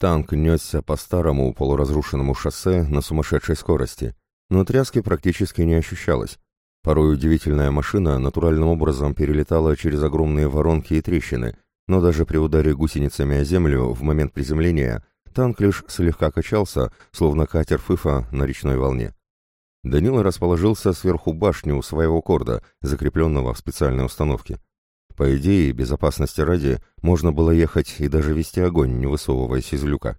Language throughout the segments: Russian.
Танк несся по старому полуразрушенному шоссе на сумасшедшей скорости, но тряски практически не ощущалось. Порой удивительная машина натуральным образом перелетала через огромные воронки и трещины, но даже при ударе гусеницами о землю в момент приземления танк лишь слегка качался, словно катер Фыфа на речной волне. Данила расположился сверху башни у своего корда, закрепленного в специальной установке. По идее, безопасности ради, можно было ехать и даже вести огонь, не высовываясь из люка.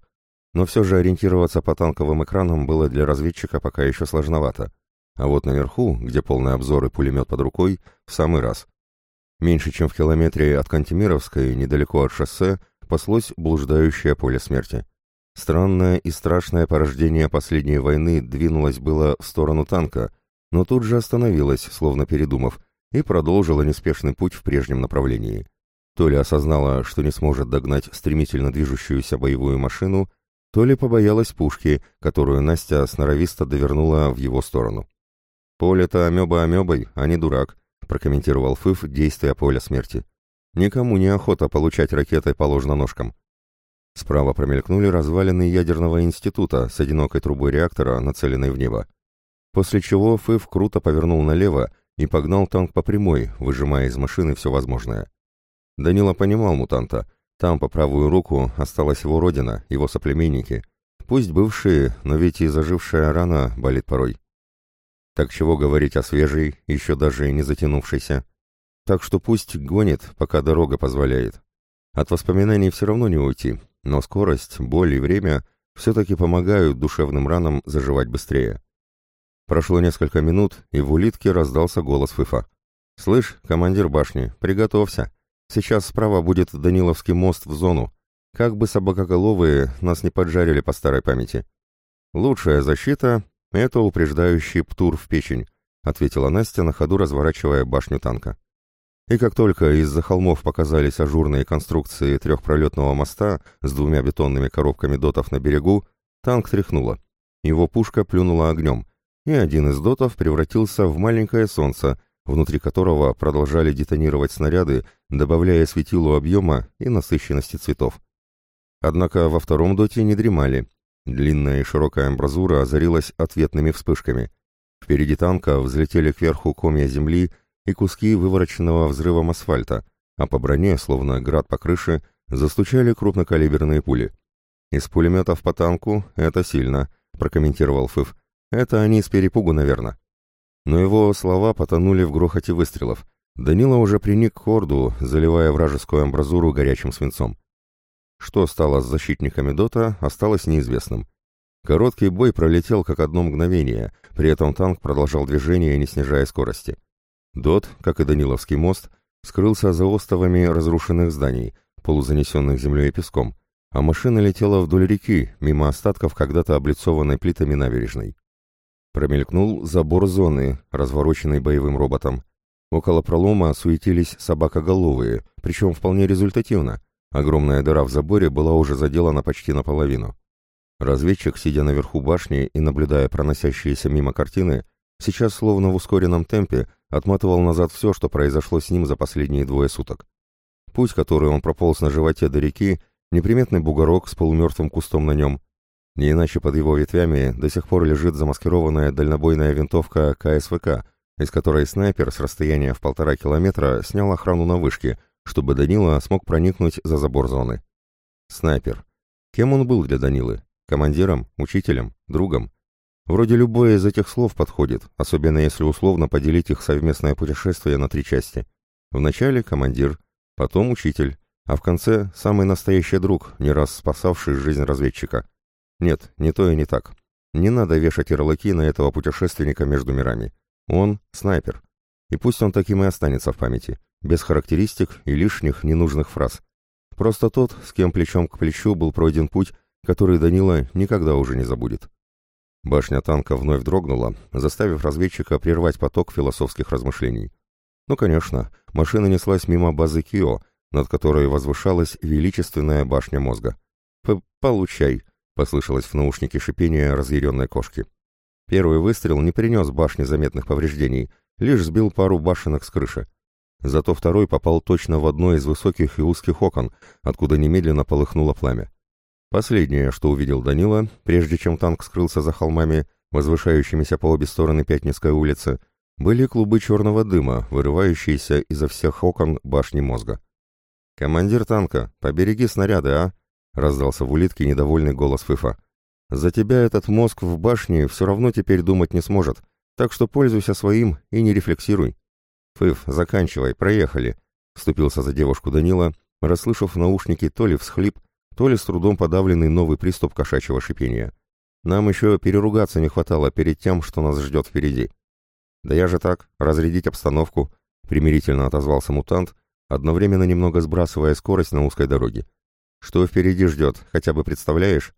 Но все же ориентироваться по танковым экранам было для разведчика пока еще сложновато. А вот наверху, где полный обзор и пулемет под рукой, в самый раз. Меньше чем в километре от Кантемировской, недалеко от шоссе, паслось блуждающее поле смерти. Странное и страшное порождение последней войны двинулось было в сторону танка, но тут же остановилось, словно передумав, и продолжило неспешный путь в прежнем направлении. То ли осознала, что не сможет догнать стремительно движущуюся боевую машину, то ли побоялась пушки, которую Настя сноровисто довернула в его сторону. «Поле-то амеба амебой, а не дурак», прокомментировал Фыф действия поля смерти. «Никому не охота получать ракетой по ложноножкам. Справа промелькнули развалины ядерного института с одинокой трубой реактора, нацеленной в небо. После чего Фыв круто повернул налево и погнал танк по прямой, выжимая из машины все возможное. Данила понимал мутанта. Там по правую руку осталась его родина, его соплеменники. Пусть бывшие, но ведь и зажившая рана болит порой. Так чего говорить о свежей, еще даже и не затянувшейся. Так что пусть гонит, пока дорога позволяет. От воспоминаний все равно не уйти, но скорость, боль и время все-таки помогают душевным ранам заживать быстрее. Прошло несколько минут, и в улитке раздался голос Фыфа. «Слышь, командир башни, приготовься. Сейчас справа будет Даниловский мост в зону. Как бы собакоголовые нас не поджарили по старой памяти. Лучшая защита — это упреждающий птур в печень», ответила Настя на ходу, разворачивая башню танка. И как только из-за холмов показались ажурные конструкции трехпролетного моста с двумя бетонными коробками дотов на берегу, танк тряхнуло. Его пушка плюнула огнем, и один из дотов превратился в маленькое солнце, внутри которого продолжали детонировать снаряды, добавляя светилу объема и насыщенности цветов. Однако во втором доте не дремали. Длинная и широкая амбразура озарилась ответными вспышками. Впереди танка взлетели кверху комья земли и куски вывороченного взрывом асфальта, а по броне, словно град по крыше, застучали крупнокалиберные пули. «Из пулеметов по танку — это сильно», — прокомментировал Фыв. «Это они с перепугу, наверное». Но его слова потонули в грохоте выстрелов. Данила уже приник к хорду, заливая вражескую амбразуру горячим свинцом. Что стало с защитниками Дота, осталось неизвестным. Короткий бой пролетел как одно мгновение, при этом танк продолжал движение, не снижая скорости. Дот, как и Даниловский мост, скрылся за остовами разрушенных зданий, полузанесенных землей и песком, а машина летела вдоль реки, мимо остатков когда-то облицованной плитами набережной. Промелькнул забор зоны, развороченный боевым роботом. Около пролома суетились собакоголовые, причем вполне результативно. Огромная дыра в заборе была уже заделана почти наполовину. Разведчик, сидя наверху башни и наблюдая проносящиеся мимо картины, сейчас словно в ускоренном темпе отматывал назад все, что произошло с ним за последние двое суток. Путь, который он прополз на животе до реки, неприметный бугорок с полумертвым кустом на нем. Не иначе под его ветвями до сих пор лежит замаскированная дальнобойная винтовка КСВК, из которой снайпер с расстояния в полтора километра снял охрану на вышке, чтобы Данила смог проникнуть за забор зоны. Снайпер. Кем он был для Данилы? Командиром? Учителем? Другом? Вроде любое из этих слов подходит, особенно если условно поделить их совместное путешествие на три части. Вначале командир, потом учитель, а в конце самый настоящий друг, не раз спасавший жизнь разведчика. Нет, не то и не так. Не надо вешать ярлыки на этого путешественника между мирами. Он — снайпер. И пусть он таким и останется в памяти, без характеристик и лишних ненужных фраз. Просто тот, с кем плечом к плечу был пройден путь, который Данила никогда уже не забудет. Башня танка вновь дрогнула, заставив разведчика прервать поток философских размышлений. Ну, конечно, машина неслась мимо базы Кио, над которой возвышалась величественная башня мозга. «Получай!» — послышалось в наушнике шипение разъяренной кошки. Первый выстрел не принес башне заметных повреждений, лишь сбил пару башенок с крыши. Зато второй попал точно в одно из высоких и узких окон, откуда немедленно полыхнуло пламя. Последнее, что увидел Данила, прежде чем танк скрылся за холмами, возвышающимися по обе стороны Пятницкой улицы, были клубы черного дыма, вырывающиеся изо всех окон башни мозга. «Командир танка, побереги снаряды, а?» — раздался в улитке недовольный голос Фыфа. «За тебя этот мозг в башне все равно теперь думать не сможет, так что пользуйся своим и не рефлексируй». «Фыф, заканчивай, проехали», — вступился за девушку Данила, расслышав в наушнике то ли всхлип, то ли с трудом подавленный новый приступ кошачьего шипения. «Нам еще переругаться не хватало перед тем, что нас ждет впереди». «Да я же так, разрядить обстановку», — примирительно отозвался мутант, одновременно немного сбрасывая скорость на узкой дороге. «Что впереди ждет, хотя бы представляешь?»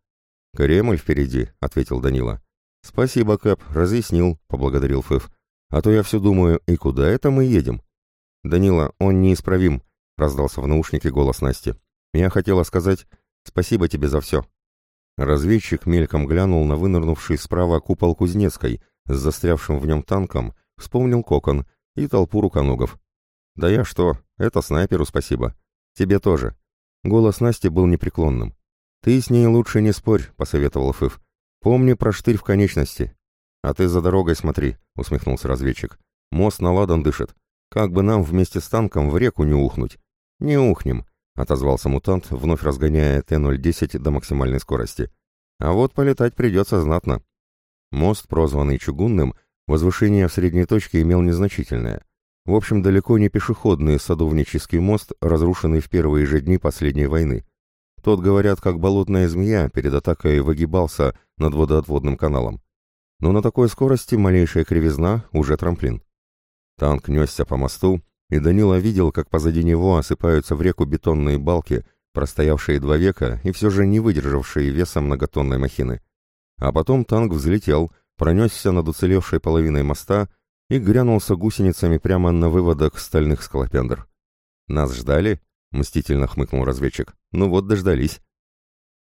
«Кремль впереди», — ответил Данила. «Спасибо, Кэп, разъяснил», — поблагодарил Фыф. «А то я все думаю, и куда это мы едем?» «Данила, он неисправим», — раздался в наушнике голос Насти. «Я хотела сказать спасибо тебе за все». Разведчик мельком глянул на вынырнувший справа купол Кузнецкой с застрявшим в нем танком, вспомнил кокон и толпу руконогов. «Да я что, это снайперу спасибо. Тебе тоже». Голос Насти был непреклонным. «Ты с ней лучше не спорь», — посоветовал Фыф. «Помни про штырь в конечности». «А ты за дорогой смотри», — усмехнулся разведчик. «Мост на ладан дышит. Как бы нам вместе с танком в реку не ухнуть?» «Не ухнем», — отозвался мутант, вновь разгоняя Т-010 до максимальной скорости. «А вот полетать придется знатно». Мост, прозванный чугунным, возвышение в средней точке имел незначительное. В общем, далеко не пешеходный садовнический мост, разрушенный в первые же дни последней войны. Тот, говорят, как болотная змея перед атакой выгибался над водоотводным каналом. Но на такой скорости малейшая кривизна уже трамплин. Танк несся по мосту, и Данила видел, как позади него осыпаются в реку бетонные балки, простоявшие два века и все же не выдержавшие веса многотонной махины. А потом танк взлетел, пронесся над уцелевшей половиной моста и грянулся гусеницами прямо на выводок стальных скалопендр. «Нас ждали?» — мстительно хмыкнул разведчик. «Ну вот дождались».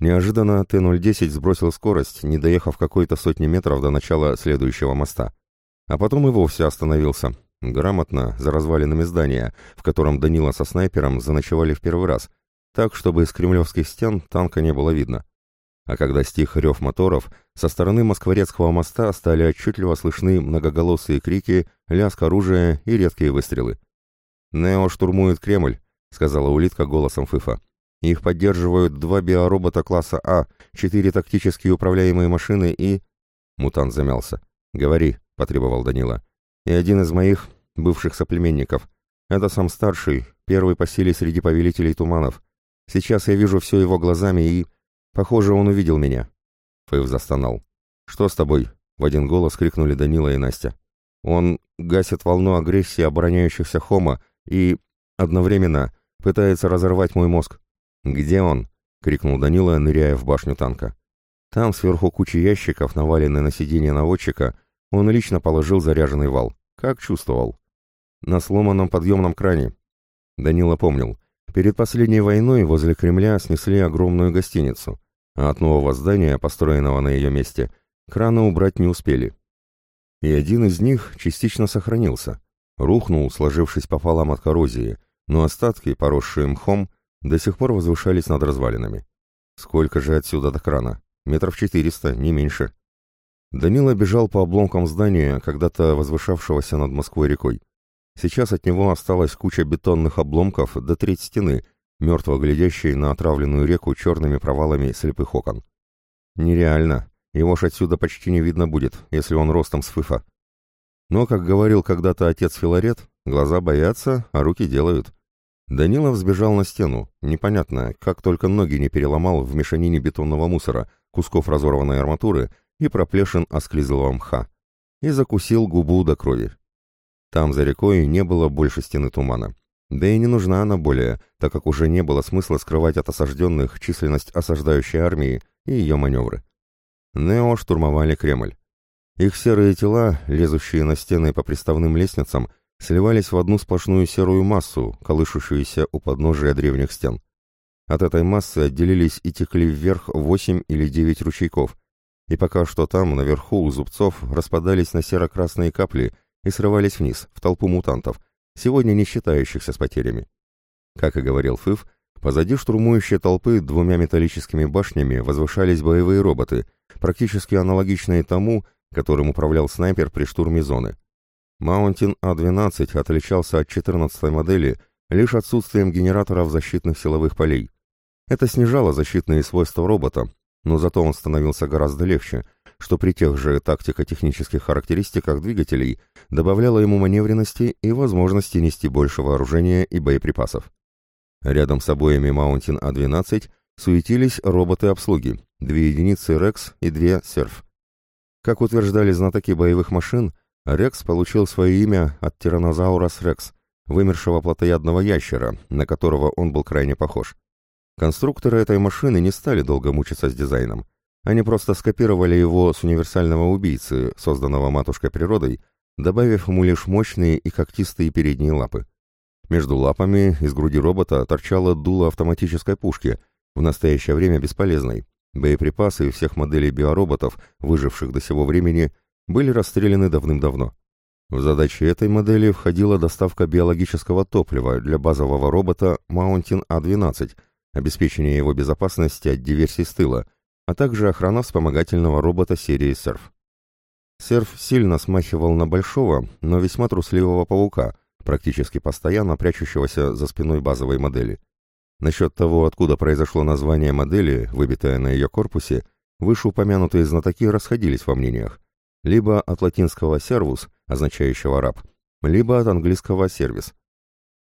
Неожиданно Т-010 сбросил скорость, не доехав какой-то сотни метров до начала следующего моста. А потом и вовсе остановился. Грамотно, за развалинами здания, в котором Данила со снайпером заночевали в первый раз, так, чтобы из кремлевских стен танка не было видно. А когда стих рев моторов, со стороны Москворецкого моста стали отчетливо слышны многоголосые крики, лязг оружия и редкие выстрелы. «Нео штурмует Кремль», — сказала улитка голосом Фыфа. «Их поддерживают два биоробота класса А, четыре тактически управляемые машины и...» Мутант замялся. «Говори», — потребовал Данила. «И один из моих бывших соплеменников. Это сам старший, первый по силе среди повелителей туманов. Сейчас я вижу все его глазами и...» Похоже, он увидел меня. Фэйв застонал. «Что с тобой?» — в один голос крикнули Данила и Настя. «Он гасит волну агрессии обороняющихся Хома и... одновременно пытается разорвать мой мозг». «Где он?» — крикнул Данила, ныряя в башню танка. Там, сверху кучи ящиков, наваленной на сиденье наводчика, он лично положил заряженный вал. Как чувствовал. На сломанном подъемном кране. Данила помнил. Перед последней войной возле Кремля снесли огромную гостиницу, а от нового здания, построенного на ее месте, крана убрать не успели. И один из них частично сохранился. Рухнул, сложившись пополам от коррозии, но остатки, поросшие мхом, до сих пор возвышались над развалинами. Сколько же отсюда до крана? Метров четыреста, не меньше. Данила бежал по обломкам здания, когда-то возвышавшегося над Москвой рекой. Сейчас от него осталась куча бетонных обломков до треть стены, мертво глядящей на отравленную реку черными провалами слепых окон. Нереально. Его ж отсюда почти не видно будет, если он ростом с фыфа. Но, как говорил когда-то отец Филарет, глаза боятся, а руки делают. Данилов сбежал на стену, непонятно, как только ноги не переломал в мешанине бетонного мусора, кусков разорванной арматуры и проплешин осклизлого мха, и закусил губу до крови. Там, за рекой, не было больше стены тумана. Да и не нужна она более, так как уже не было смысла скрывать от осажденных численность осаждающей армии и ее маневры. Нео штурмовали Кремль. Их серые тела, лезущие на стены по приставным лестницам, сливались в одну сплошную серую массу, колышущуюся у подножия древних стен. От этой массы отделились и текли вверх восемь или девять ручейков, и пока что там, наверху, у зубцов, распадались на серо-красные капли и срывались вниз, в толпу мутантов, сегодня не считающихся с потерями. Как и говорил Фыв, Позади штурмующей толпы двумя металлическими башнями возвышались боевые роботы, практически аналогичные тому, которым управлял снайпер при штурме зоны. Маунтин А-12 отличался от 14-й модели лишь отсутствием генераторов защитных силовых полей. Это снижало защитные свойства робота, но зато он становился гораздо легче, что при тех же тактико-технических характеристиках двигателей добавляло ему маневренности и возможности нести больше вооружения и боеприпасов. Рядом с обоими Mountain А-12 суетились роботы обслуги, две единицы Rex и две Серф. Как утверждали знатоки боевых машин, Рекс получил свое имя от Тиранозаурус Рекс, вымершего плотоядного ящера, на которого он был крайне похож. Конструкторы этой машины не стали долго мучиться с дизайном. Они просто скопировали его с универсального убийцы, созданного матушкой природой, добавив ему лишь мощные и когтистые передние лапы. Между лапами из груди робота торчало дуло автоматической пушки, в настоящее время бесполезной. Боеприпасы всех моделей биороботов, выживших до сего времени, были расстреляны давным-давно. В задачи этой модели входила доставка биологического топлива для базового робота Mountain A-12, обеспечение его безопасности от диверсий с тыла, а также охрана вспомогательного робота серии Серф. Серф сильно смахивал на большого, но весьма трусливого паука, практически постоянно прячущегося за спиной базовой модели. Насчет того, откуда произошло название модели, выбитое на ее корпусе, вышеупомянутые знатоки расходились во мнениях. Либо от латинского «сервус», означающего «раб», либо от английского «сервис».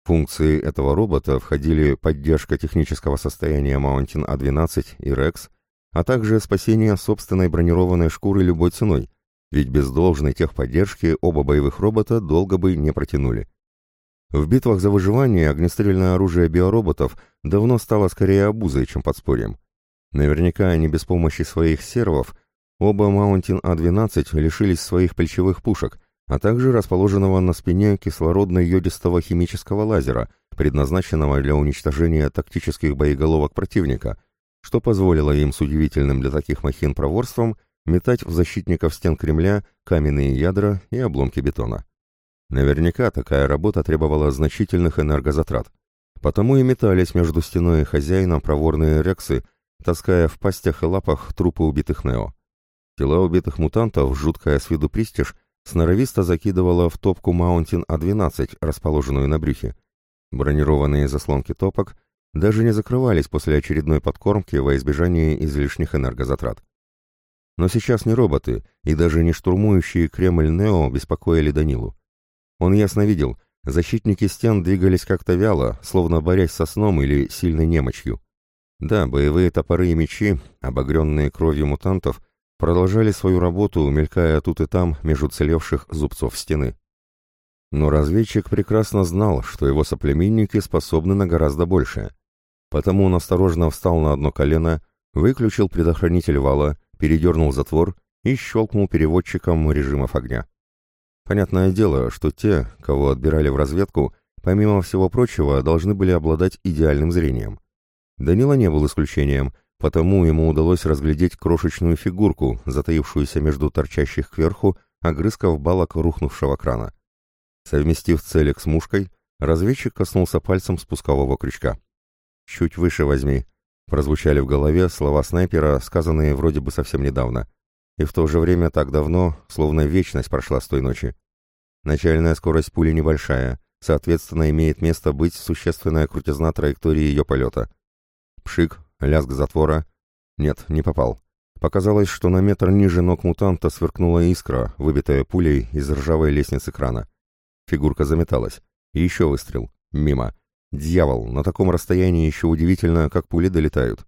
Функции этого робота входили поддержка технического состояния Mountain A12 и Rex, а также спасение собственной бронированной шкуры любой ценой, ведь без должной техподдержки оба боевых робота долго бы не протянули. В битвах за выживание огнестрельное оружие биороботов давно стало скорее обузой, чем подспорьем. Наверняка они без помощи своих сервов, оба Mountain А-12 лишились своих плечевых пушек, а также расположенного на спине кислородно-йодистого химического лазера, предназначенного для уничтожения тактических боеголовок противника, что позволило им с удивительным для таких махин проворством метать в защитников стен Кремля каменные ядра и обломки бетона. Наверняка такая работа требовала значительных энергозатрат. Потому и метались между стеной и хозяином проворные рексы, таская в пастях и лапах трупы убитых Нео. Тела убитых мутантов, жуткая с виду пристиж, сноровисто закидывала в топку Маунтин А-12, расположенную на брюхе. Бронированные заслонки топок даже не закрывались после очередной подкормки во избежание излишних энергозатрат. Но сейчас не роботы и даже не штурмующие Кремль Нео беспокоили Данилу. Он ясно видел, защитники стен двигались как-то вяло, словно борясь со сном или сильной немочью. Да, боевые топоры и мечи, обогренные кровью мутантов, продолжали свою работу, мелькая тут и там между целевших зубцов стены. Но разведчик прекрасно знал, что его соплеменники способны на гораздо большее. Потому он осторожно встал на одно колено, выключил предохранитель вала, передернул затвор и щелкнул переводчиком режимов огня. Понятное дело, что те, кого отбирали в разведку, помимо всего прочего, должны были обладать идеальным зрением. Данила не был исключением, потому ему удалось разглядеть крошечную фигурку, затаившуюся между торчащих кверху огрызков балок рухнувшего крана. Совместив целик с мушкой, разведчик коснулся пальцем спускового крючка. «Чуть выше возьми», — прозвучали в голове слова снайпера, сказанные вроде бы совсем недавно и в то же время так давно, словно вечность прошла с той ночи. Начальная скорость пули небольшая, соответственно, имеет место быть существенная крутизна траектории ее полета. Пшик, лязг затвора. Нет, не попал. Показалось, что на метр ниже ног мутанта сверкнула искра, выбитая пулей из ржавой лестницы крана. Фигурка заметалась. Еще выстрел. Мимо. Дьявол, на таком расстоянии еще удивительно, как пули долетают.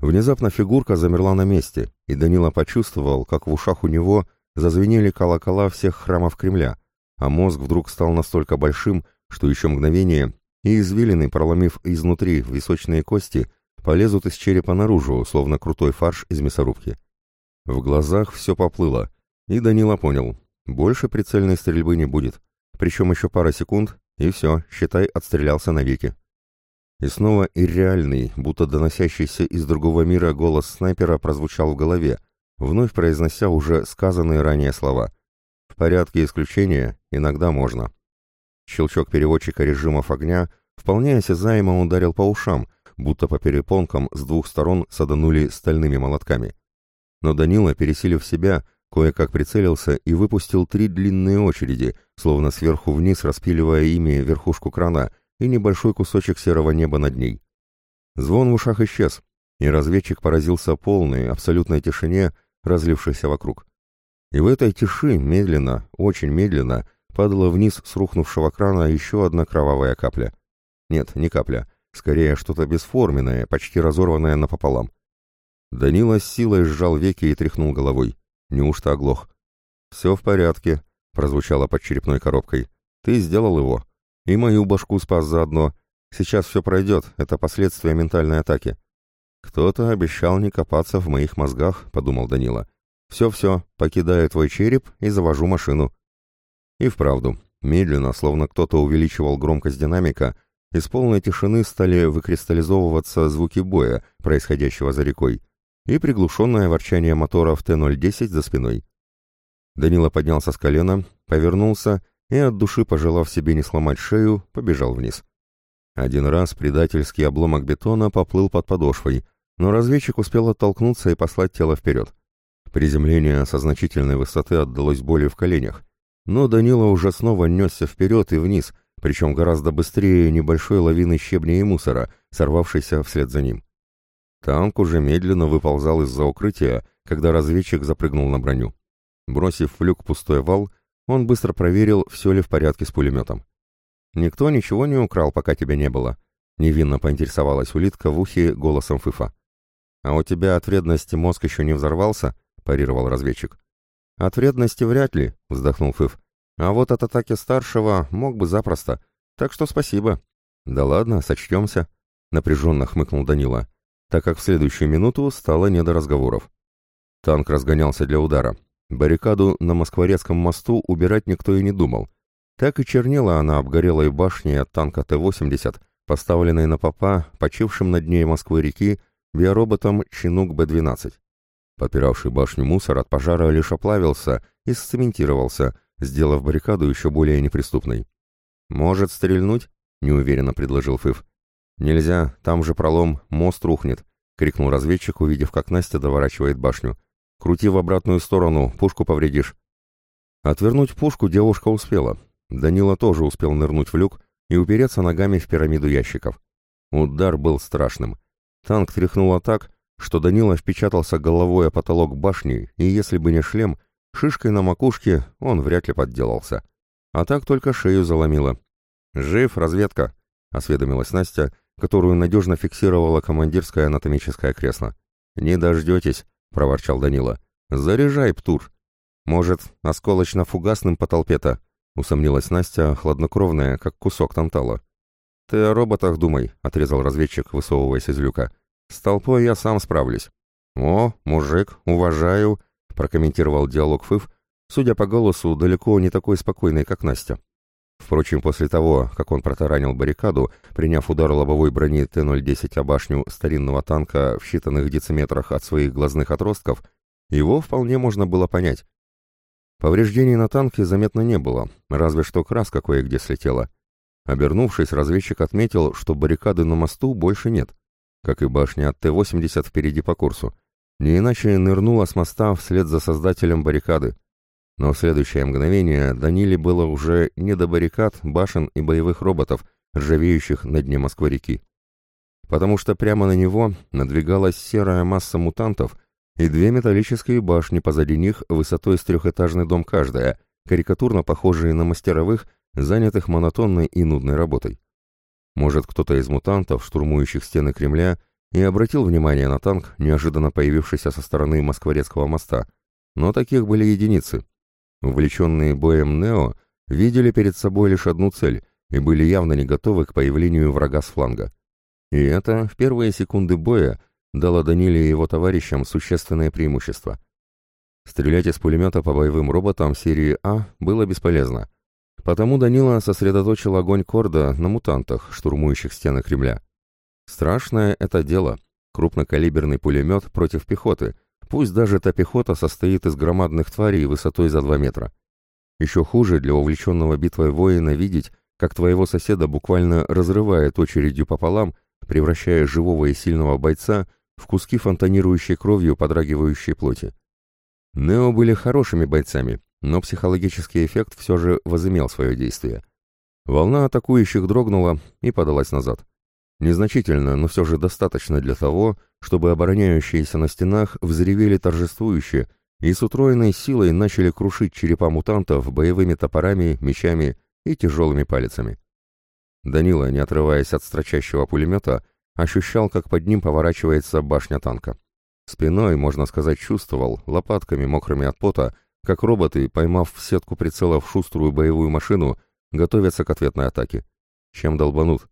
Внезапно фигурка замерла на месте, и Данила почувствовал, как в ушах у него зазвенели колокола всех храмов Кремля, а мозг вдруг стал настолько большим, что еще мгновение, и извилины, проломив изнутри височные кости, полезут из черепа наружу, словно крутой фарш из мясорубки. В глазах все поплыло, и Данила понял, больше прицельной стрельбы не будет, причем еще пара секунд, и все, считай, отстрелялся навеки. И снова ирреальный, будто доносящийся из другого мира голос снайпера прозвучал в голове, вновь произнося уже сказанные ранее слова. В порядке исключения иногда можно. Щелчок переводчика режимов огня вполне осязаемо ударил по ушам, будто по перепонкам с двух сторон саданули стальными молотками. Но Данила, пересилив себя, кое-как прицелился и выпустил три длинные очереди, словно сверху вниз распиливая ими верхушку крана и небольшой кусочек серого неба над ней. Звон в ушах исчез, и разведчик поразился полной, абсолютной тишине, разлившейся вокруг. И в этой тиши медленно, очень медленно, падала вниз с рухнувшего крана еще одна кровавая капля. Нет, не капля, скорее что-то бесформенное, почти разорванное напополам. Данила с силой сжал веки и тряхнул головой. Неужто оглох? «Все в порядке», — прозвучало под черепной коробкой. «Ты сделал его. И мою башку спас заодно. Сейчас все пройдет, это последствия ментальной атаки». «Кто-то обещал не копаться в моих мозгах», — подумал Данила. «Все-все, покидаю твой череп и завожу машину». И вправду, медленно, словно кто-то увеличивал громкость динамика, из полной тишины стали выкристаллизовываться звуки боя, происходящего за рекой, и приглушенное ворчание моторов Т-010 за спиной. Данила поднялся с колена, повернулся и, от души пожелав себе не сломать шею, побежал вниз. Один раз предательский обломок бетона поплыл под подошвой, но разведчик успел оттолкнуться и послать тело вперед. Приземление со значительной высоты отдалось болью в коленях, но Данила уже снова несся вперед и вниз, причем гораздо быстрее небольшой лавины щебня и мусора, сорвавшейся вслед за ним. Танк уже медленно выползал из-за укрытия, когда разведчик запрыгнул на броню. Бросив в люк пустой вал, он быстро проверил, все ли в порядке с пулеметом. «Никто ничего не украл, пока тебя не было», — невинно поинтересовалась улитка в ухе голосом Фыфа. «А у тебя от вредности мозг еще не взорвался?» — парировал разведчик. «От вредности вряд ли», — вздохнул Фыф. «А вот от атаки старшего мог бы запросто. Так что спасибо». «Да ладно, сочтемся», — напряженно хмыкнул Данила, так как в следующую минуту стало не до разговоров. Танк разгонялся для удара. Баррикаду на Москворецком мосту убирать никто и не думал. Так и чернела она обгорелой башней от танка Т-80, поставленной на попа, почившим над ней Москвы-реки, биороботом Чинук Б-12. Подпиравший башню мусор от пожара лишь оплавился и сцементировался, сделав баррикаду еще более неприступной. «Может, стрельнуть?» — неуверенно предложил Фыв. «Нельзя, там же пролом, мост рухнет», — крикнул разведчик, увидев, как Настя доворачивает башню. «Крути в обратную сторону, пушку повредишь». Отвернуть пушку девушка успела. Данила тоже успел нырнуть в люк и упереться ногами в пирамиду ящиков. Удар был страшным. Танк тряхнуло так, что Данила впечатался головой о потолок башни, и если бы не шлем, шишкой на макушке он вряд ли подделался. А так только шею заломило. «Жив, разведка!» — осведомилась Настя, которую надежно фиксировала командирское анатомическое кресло. «Не дождетесь!» — проворчал Данила. «Заряжай, Птур!» «Может, осколочно-фугасным по толпе-то?» — усомнилась Настя, хладнокровная, как кусок тантала. «Ты о роботах думай», — отрезал разведчик, высовываясь из люка. С толпой я сам справлюсь. О, мужик, уважаю, прокомментировал диалог Фыв, судя по голосу, далеко не такой спокойный, как Настя. Впрочем, после того, как он протаранил баррикаду, приняв удар лобовой брони Т-010 о башню старинного танка в считанных дециметрах от своих глазных отростков, его вполне можно было понять. Повреждений на танке заметно не было, разве что краска кое-где слетела. Обернувшись, разведчик отметил, что баррикады на мосту больше нет как и башня от Т-80 впереди по курсу. Не иначе нырнула с моста вслед за создателем баррикады. Но в следующее мгновение Даниле было уже не до баррикад, башен и боевых роботов, ржавеющих на дне Москвы-реки. Потому что прямо на него надвигалась серая масса мутантов и две металлические башни позади них высотой с трехэтажный дом каждая, карикатурно похожие на мастеровых, занятых монотонной и нудной работой. Может, кто-то из мутантов, штурмующих стены Кремля, и обратил внимание на танк, неожиданно появившийся со стороны Москворецкого моста, но таких были единицы. Увлеченные боем Нео видели перед собой лишь одну цель и были явно не готовы к появлению врага с фланга. И это в первые секунды боя дало Даниле и его товарищам существенное преимущество. Стрелять из пулемета по боевым роботам серии А было бесполезно, Потому Данила сосредоточил огонь Корда на мутантах, штурмующих стены Кремля. Страшное это дело. Крупнокалиберный пулемет против пехоты, пусть даже эта пехота состоит из громадных тварей высотой за 2 метра. Еще хуже для увлеченного битвой воина видеть, как твоего соседа буквально разрывает очередью пополам превращая живого и сильного бойца в куски фонтанирующей кровью подрагивающей плоти. Нео были хорошими бойцами, но психологический эффект все же возымел свое действие. Волна атакующих дрогнула и подалась назад. Незначительно, но все же достаточно для того, чтобы обороняющиеся на стенах взревели торжествующе и с утроенной силой начали крушить черепа мутантов боевыми топорами, мечами и тяжелыми палицами. Данила, не отрываясь от строчащего пулемета, ощущал, как под ним поворачивается башня танка. Спиной, можно сказать, чувствовал, лопатками мокрыми от пота, как роботы, поймав в сетку прицелов шуструю боевую машину, готовятся к ответной атаке. Чем долбанут?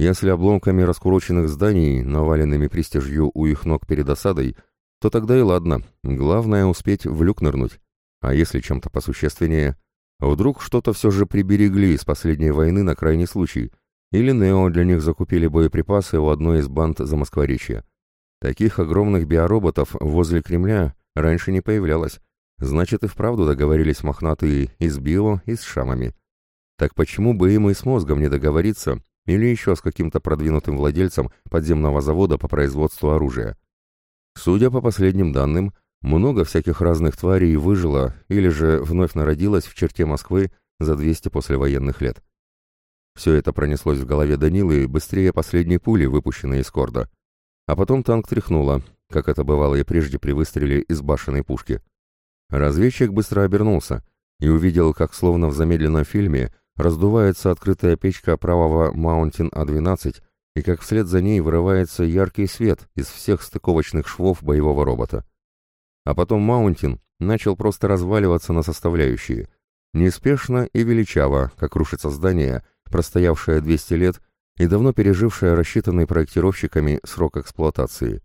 Если обломками раскуроченных зданий, наваленными пристижью у их ног перед осадой, то тогда и ладно, главное успеть в люк нырнуть. А если чем-то посущественнее? Вдруг что-то все же приберегли с последней войны на крайний случай, или Нео для них закупили боеприпасы у одной из банд за Москворечья. Таких огромных биороботов возле Кремля раньше не появлялось. Значит, и вправду договорились мохнатые и с био, и с шамами. Так почему бы им и с мозгом не договориться, или еще с каким-то продвинутым владельцем подземного завода по производству оружия? Судя по последним данным, много всяких разных тварей выжило или же вновь народилось в черте Москвы за 200 послевоенных лет. Все это пронеслось в голове Данилы быстрее последней пули, выпущенной из корда. А потом танк тряхнуло, как это бывало и прежде при выстреле из башенной пушки. Разведчик быстро обернулся и увидел, как словно в замедленном фильме раздувается открытая печка правого Маунтин А-12 и как вслед за ней вырывается яркий свет из всех стыковочных швов боевого робота. А потом Маунтин начал просто разваливаться на составляющие, неспешно и величаво, как рушится здание, простоявшее 200 лет и давно пережившая рассчитанный проектировщиками срок эксплуатации.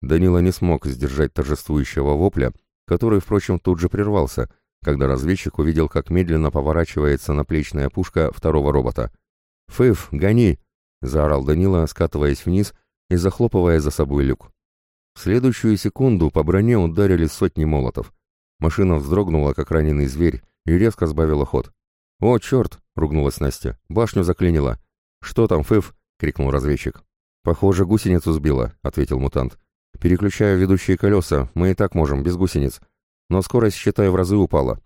Данила не смог сдержать торжествующего вопля, который, впрочем, тут же прервался, когда разведчик увидел, как медленно поворачивается наплечная пушка второго робота. «Фыф, гони!» — заорал Данила, скатываясь вниз и захлопывая за собой люк. В следующую секунду по броне ударили сотни молотов. Машина вздрогнула, как раненый зверь, и резко сбавила ход. «О, черт!» — ругнулась Настя. «Башню заклинило. «Что там, Фыф?» — крикнул разведчик. «Похоже, гусеницу сбила», — ответил мутант. «Переключаю ведущие колеса, мы и так можем, без гусениц. Но скорость, считай, в разы упала».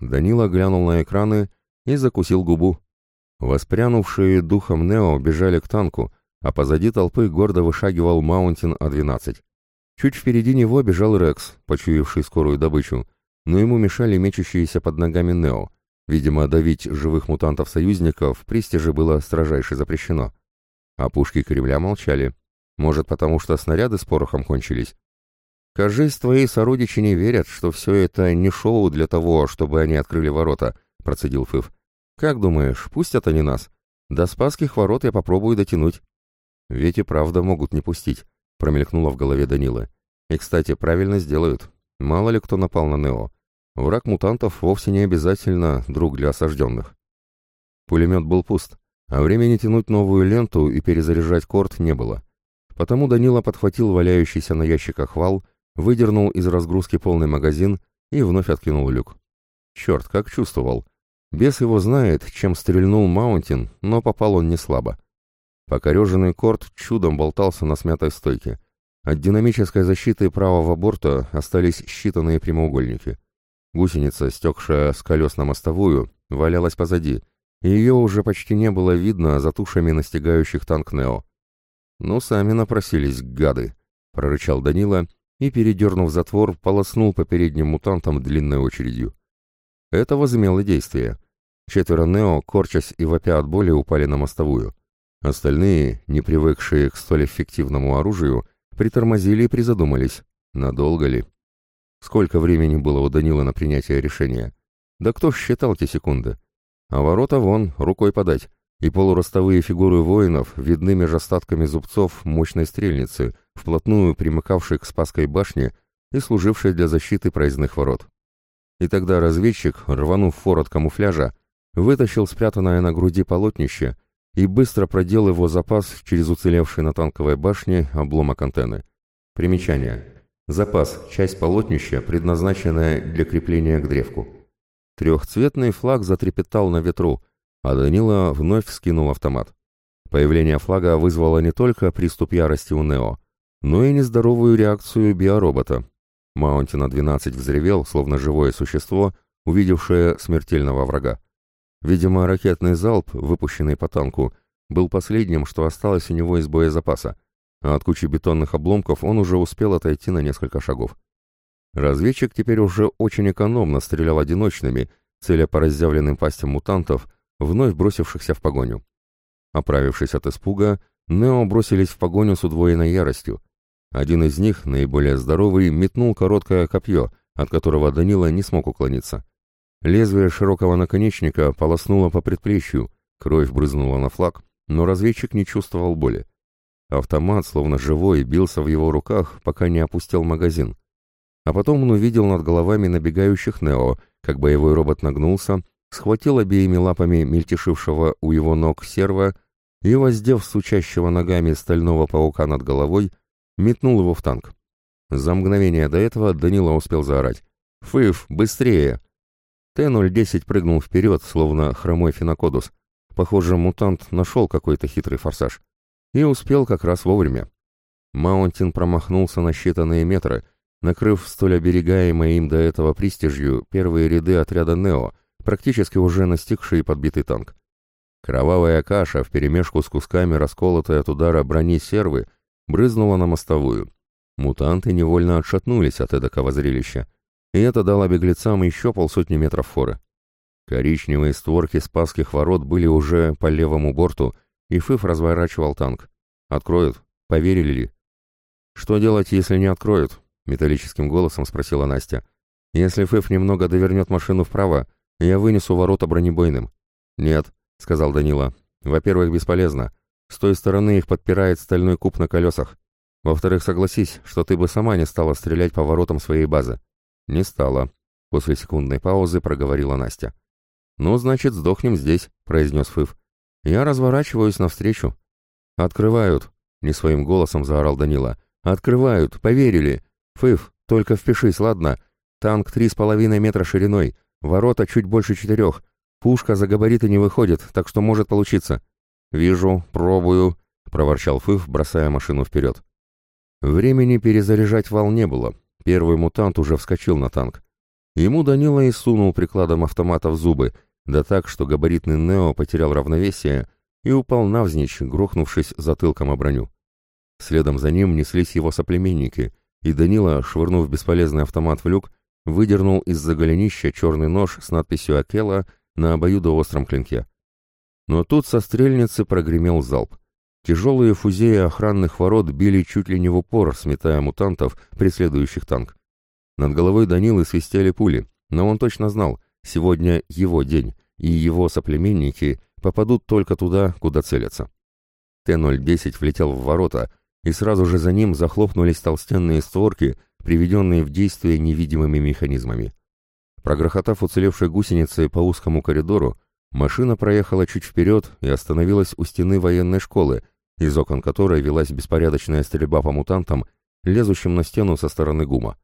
Данила глянул на экраны и закусил губу. Воспрянувшие духом Нео бежали к танку, а позади толпы гордо вышагивал Маунтин А-12. Чуть впереди него бежал Рекс, почуявший скорую добычу, но ему мешали мечущиеся под ногами Нео. Видимо, давить живых мутантов-союзников в Пристиже было строжайше запрещено. А пушки Кремля молчали. Может, потому что снаряды с порохом кончились? «Кажись, твои сородичи не верят, что все это не шоу для того, чтобы они открыли ворота», — процедил Фыв. «Как думаешь, пустят они нас? До Спасских ворот я попробую дотянуть». «Ведь и правда могут не пустить», — промелькнуло в голове Данила. «И, кстати, правильно сделают. Мало ли кто напал на Нео. Враг мутантов вовсе не обязательно друг для осажденных. Пулемет был пуст, а времени тянуть новую ленту и перезаряжать корт не было. Потому Данила подхватил валяющийся на ящиках вал, выдернул из разгрузки полный магазин и вновь откинул люк. Черт, как чувствовал. Бес его знает, чем стрельнул Маунтин, но попал он не слабо. Покореженный корт чудом болтался на смятой стойке. От динамической защиты правого борта остались считанные прямоугольники. Гусеница, стекшая с колес на мостовую, валялась позади, и ее уже почти не было видно за тушами настигающих танк Нео. «Ну, сами напросились, гады!» — прорычал Данила и, передернув затвор, полоснул по передним мутантам длинной очередью. Это возымело действие. Четверо Нео, корчась и вопя от боли, упали на мостовую. Остальные, не привыкшие к столь эффективному оружию, притормозили и призадумались, надолго ли. Сколько времени было у Данила на принятие решения? Да кто считал те секунды? А ворота вон, рукой подать, и полуростовые фигуры воинов видны меж остатками зубцов мощной стрельницы, вплотную примыкавшей к Спасской башне и служившей для защиты проездных ворот. И тогда разведчик, рванув фор от камуфляжа, вытащил спрятанное на груди полотнище и быстро продел его запас через уцелевший на танковой башне обломок антенны. Примечание. Запас – часть полотнища, предназначенная для крепления к древку. Трехцветный флаг затрепетал на ветру, а Данила вновь вскинул автомат. Появление флага вызвало не только приступ ярости у Нео, но и нездоровую реакцию биоробота. Маунтина-12 взревел, словно живое существо, увидевшее смертельного врага. Видимо, ракетный залп, выпущенный по танку, был последним, что осталось у него из боезапаса, а от кучи бетонных обломков он уже успел отойти на несколько шагов. Разведчик теперь уже очень экономно стрелял одиночными, целя по разъявленным пастям мутантов, вновь бросившихся в погоню. Оправившись от испуга, Нео бросились в погоню с удвоенной яростью. Один из них, наиболее здоровый, метнул короткое копье, от которого Данила не смог уклониться. Лезвие широкого наконечника полоснуло по предплечью, кровь брызнула на флаг, но разведчик не чувствовал боли. Автомат, словно живой, бился в его руках, пока не опустил магазин. А потом он увидел над головами набегающих Нео, как боевой робот нагнулся, схватил обеими лапами мельтешившего у его ног серва и, воздев сучащего ногами стального паука над головой, метнул его в танк. За мгновение до этого Данила успел заорать. «Фыф, быстрее!» Т-010 прыгнул вперед, словно хромой финокодус. Похоже, мутант нашел какой-то хитрый форсаж. И успел как раз вовремя. Маунтин промахнулся на считанные метры, накрыв столь оберегаемой им до этого пристижью первые ряды отряда «Нео», практически уже настигший и подбитый танк. Кровавая каша вперемешку с кусками расколотой от удара брони сервы брызнула на мостовую. Мутанты невольно отшатнулись от эдакого зрелища и это дало беглецам еще полсотни метров форы. Коричневые створки спасских ворот были уже по левому борту, и Фыф разворачивал танк. «Откроют? Поверили ли?» «Что делать, если не откроют?» — металлическим голосом спросила Настя. «Если Фыф немного довернет машину вправо, я вынесу ворота бронебойным». «Нет», — сказал Данила. «Во-первых, бесполезно. С той стороны их подпирает стальной куб на колесах. Во-вторых, согласись, что ты бы сама не стала стрелять по воротам своей базы. «Не стало», — после секундной паузы проговорила Настя. «Ну, значит, сдохнем здесь», — произнес Фыв. «Я разворачиваюсь навстречу». «Открывают», — не своим голосом заорал Данила. «Открывают, поверили. Фыв, только впишись, ладно? Танк три с половиной метра шириной, ворота чуть больше четырех. Пушка за габариты не выходит, так что может получиться». «Вижу, пробую», — проворчал Фыв, бросая машину вперед. Времени перезаряжать вал не было, Первый мутант уже вскочил на танк. Ему Данила и сунул прикладом автомата в зубы, да так, что габаритный Нео потерял равновесие и упал навзничь, грохнувшись затылком о броню. Следом за ним неслись его соплеменники, и Данила, швырнув бесполезный автомат в люк, выдернул из-за голенища черный нож с надписью «Акела» на обоюдоостром клинке. Но тут со стрельницы прогремел залп. Тяжелые фузеи охранных ворот били чуть ли не в упор, сметая мутантов, преследующих танк. Над головой Данилы свистели пули, но он точно знал, сегодня его день, и его соплеменники попадут только туда, куда целятся. Т-010 влетел в ворота, и сразу же за ним захлопнулись толстенные створки, приведенные в действие невидимыми механизмами. Прогрохотав уцелевшей гусеницей по узкому коридору, машина проехала чуть вперед и остановилась у стены военной школы, из окон которой велась беспорядочная стрельба по мутантам, лезущим на стену со стороны гума.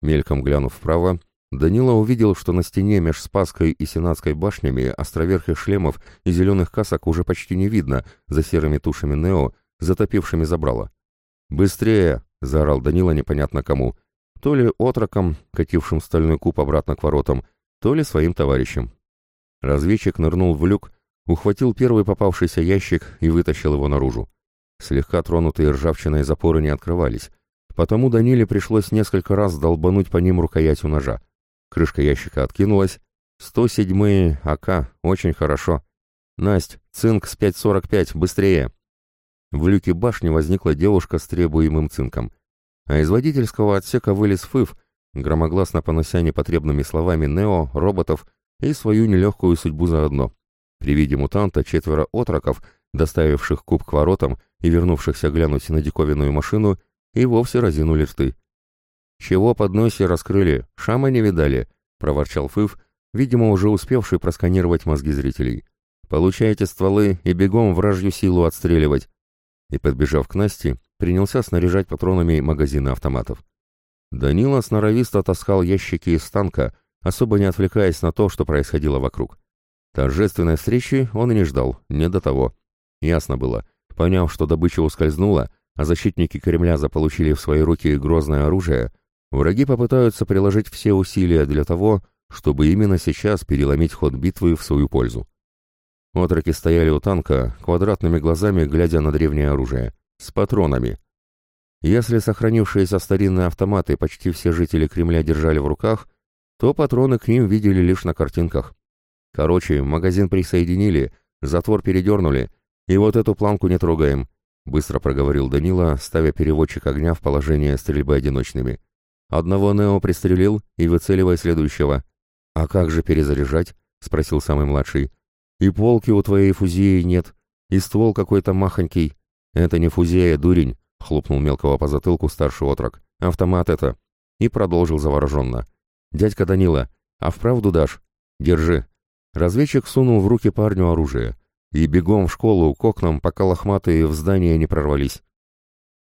Мельком глянув вправо, Данила увидел, что на стене меж Спасской и Сенатской башнями островерхих шлемов и зеленых касок уже почти не видно за серыми тушами Нео, затопившими забрало. «Быстрее!» — заорал Данила непонятно кому. То ли отроком, катившим стальной куб обратно к воротам, то ли своим товарищем. Разведчик нырнул в люк ухватил первый попавшийся ящик и вытащил его наружу. Слегка тронутые ржавчиной запоры не открывались, потому Даниле пришлось несколько раз долбануть по ним рукоятью ножа. Крышка ящика откинулась. 107-е АК, очень хорошо. Насть, цинк с 5.45, быстрее. В люке башни возникла девушка с требуемым цинком. А из водительского отсека вылез Фыв, громогласно понося непотребными словами Нео, роботов и свою нелегкую судьбу заодно. При виде мутанта четверо отроков, доставивших куб к воротам и вернувшихся глянуть на диковинную машину, и вовсе разинули рты. «Чего под носе раскрыли? Шама не видали?» — проворчал Фыв, видимо, уже успевший просканировать мозги зрителей. «Получайте стволы и бегом вражью силу отстреливать!» И, подбежав к Насте, принялся снаряжать патронами магазины автоматов. Данила сноровисто таскал ящики из танка, особо не отвлекаясь на то, что происходило вокруг. Торжественной встречи он и не ждал, не до того. Ясно было, поняв, что добыча ускользнула, а защитники Кремля заполучили в свои руки грозное оружие, враги попытаются приложить все усилия для того, чтобы именно сейчас переломить ход битвы в свою пользу. Отроки стояли у танка, квадратными глазами глядя на древнее оружие. С патронами. Если сохранившиеся старинные автоматы почти все жители Кремля держали в руках, то патроны к ним видели лишь на картинках. Короче, магазин присоединили, затвор передернули, и вот эту планку не трогаем, быстро проговорил Данила, ставя переводчик огня в положение стрельбы одиночными. Одного Нео пристрелил и выцеливай следующего. А как же перезаряжать? спросил самый младший. И полки у твоей фузии нет, и ствол какой-то махонький. Это не фузея, дурень, хлопнул мелкого по затылку старший отрок. Автомат это. И продолжил завороженно. Дядька Данила, а вправду дашь? Держи. Разведчик сунул в руки парню оружие. И бегом в школу к окнам, пока лохматые в здание не прорвались.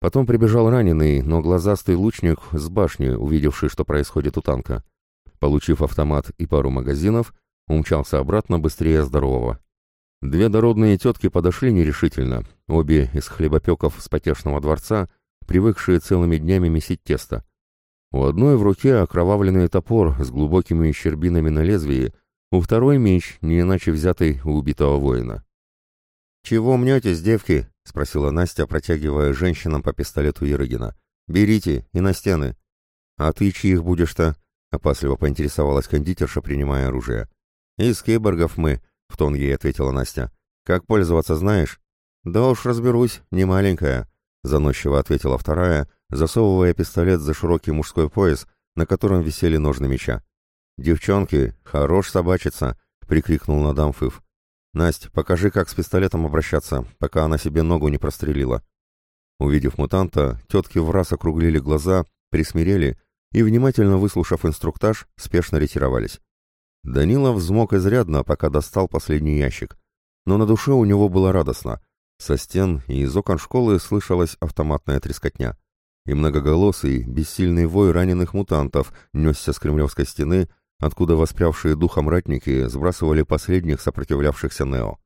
Потом прибежал раненый, но глазастый лучник с башни, увидевший, что происходит у танка. Получив автомат и пару магазинов, умчался обратно быстрее здорового. Две дородные тетки подошли нерешительно, обе из хлебопеков с потешного дворца, привыкшие целыми днями месить тесто. У одной в руке окровавленный топор с глубокими щербинами на лезвии, у второй меч, не иначе взятый у убитого воина. «Чего мнетесь, девки?» — спросила Настя, протягивая женщинам по пистолету Ерыгина. «Берите, и на стены». «А ты чьих будешь-то?» — опасливо поинтересовалась кондитерша, принимая оружие. «Из киборгов мы», — в тон ей ответила Настя. «Как пользоваться знаешь?» «Да уж разберусь, не маленькая», — заносчиво ответила вторая, засовывая пистолет за широкий мужской пояс, на котором висели ножны меча. «Девчонки, хорош собачиться!» — прикрикнул на дам Фыв. «Насть, покажи, как с пистолетом обращаться, пока она себе ногу не прострелила». Увидев мутанта, тетки в раз округлили глаза, присмирели и, внимательно выслушав инструктаж, спешно ретировались. Данила взмок изрядно, пока достал последний ящик. Но на душе у него было радостно. Со стен и из окон школы слышалась автоматная трескотня. И многоголосый, бессильный вой раненых мутантов несся с кремлевской стены, откуда воспрявшие духом ратники сбрасывали последних сопротивлявшихся Нео.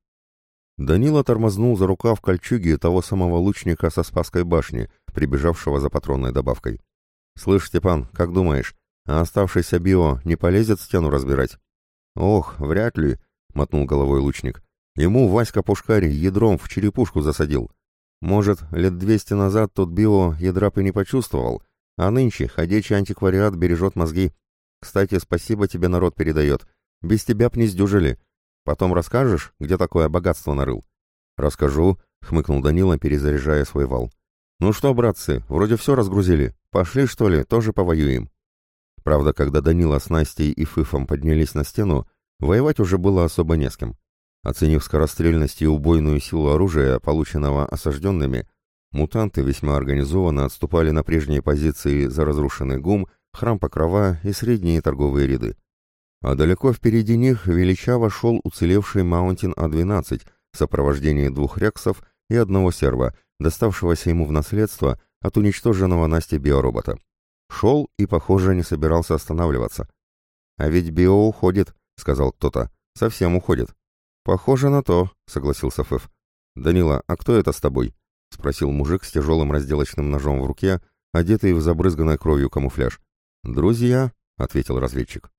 Данила тормознул за рукав кольчуги того самого лучника со Спасской башни, прибежавшего за патронной добавкой. «Слышь, Степан, как думаешь, а оставшийся био не полезет стену разбирать?» «Ох, вряд ли», — мотнул головой лучник. «Ему Васька Пушкарь ядром в черепушку засадил. Может, лет двести назад тот био ядра бы не почувствовал, а нынче ходячий антиквариат бережет мозги. Кстати, спасибо тебе народ передает. Без тебя б не сдюжили. Потом расскажешь, где такое богатство нарыл?» «Расскажу», — хмыкнул Данила, перезаряжая свой вал. «Ну что, братцы, вроде все разгрузили. Пошли, что ли, тоже повоюем?» Правда, когда Данила с Настей и Фыфом поднялись на стену, воевать уже было особо не с кем. Оценив скорострельность и убойную силу оружия, полученного осажденными, мутанты весьма организованно отступали на прежние позиции за разрушенный ГУМ, храм Покрова и средние торговые ряды. А далеко впереди них величаво шел уцелевший Маунтин А-12 в сопровождении двух рексов и одного серва, доставшегося ему в наследство от уничтоженного Насти биоробота. Шел и, похоже, не собирался останавливаться. «А ведь био уходит», — сказал кто-то. «Совсем уходит». «Похоже на то», — согласился Фэф. «Данила, а кто это с тобой?» — спросил мужик с тяжелым разделочным ножом в руке, одетый в забрызганной кровью камуфляж. «Друзья», — ответил разведчик.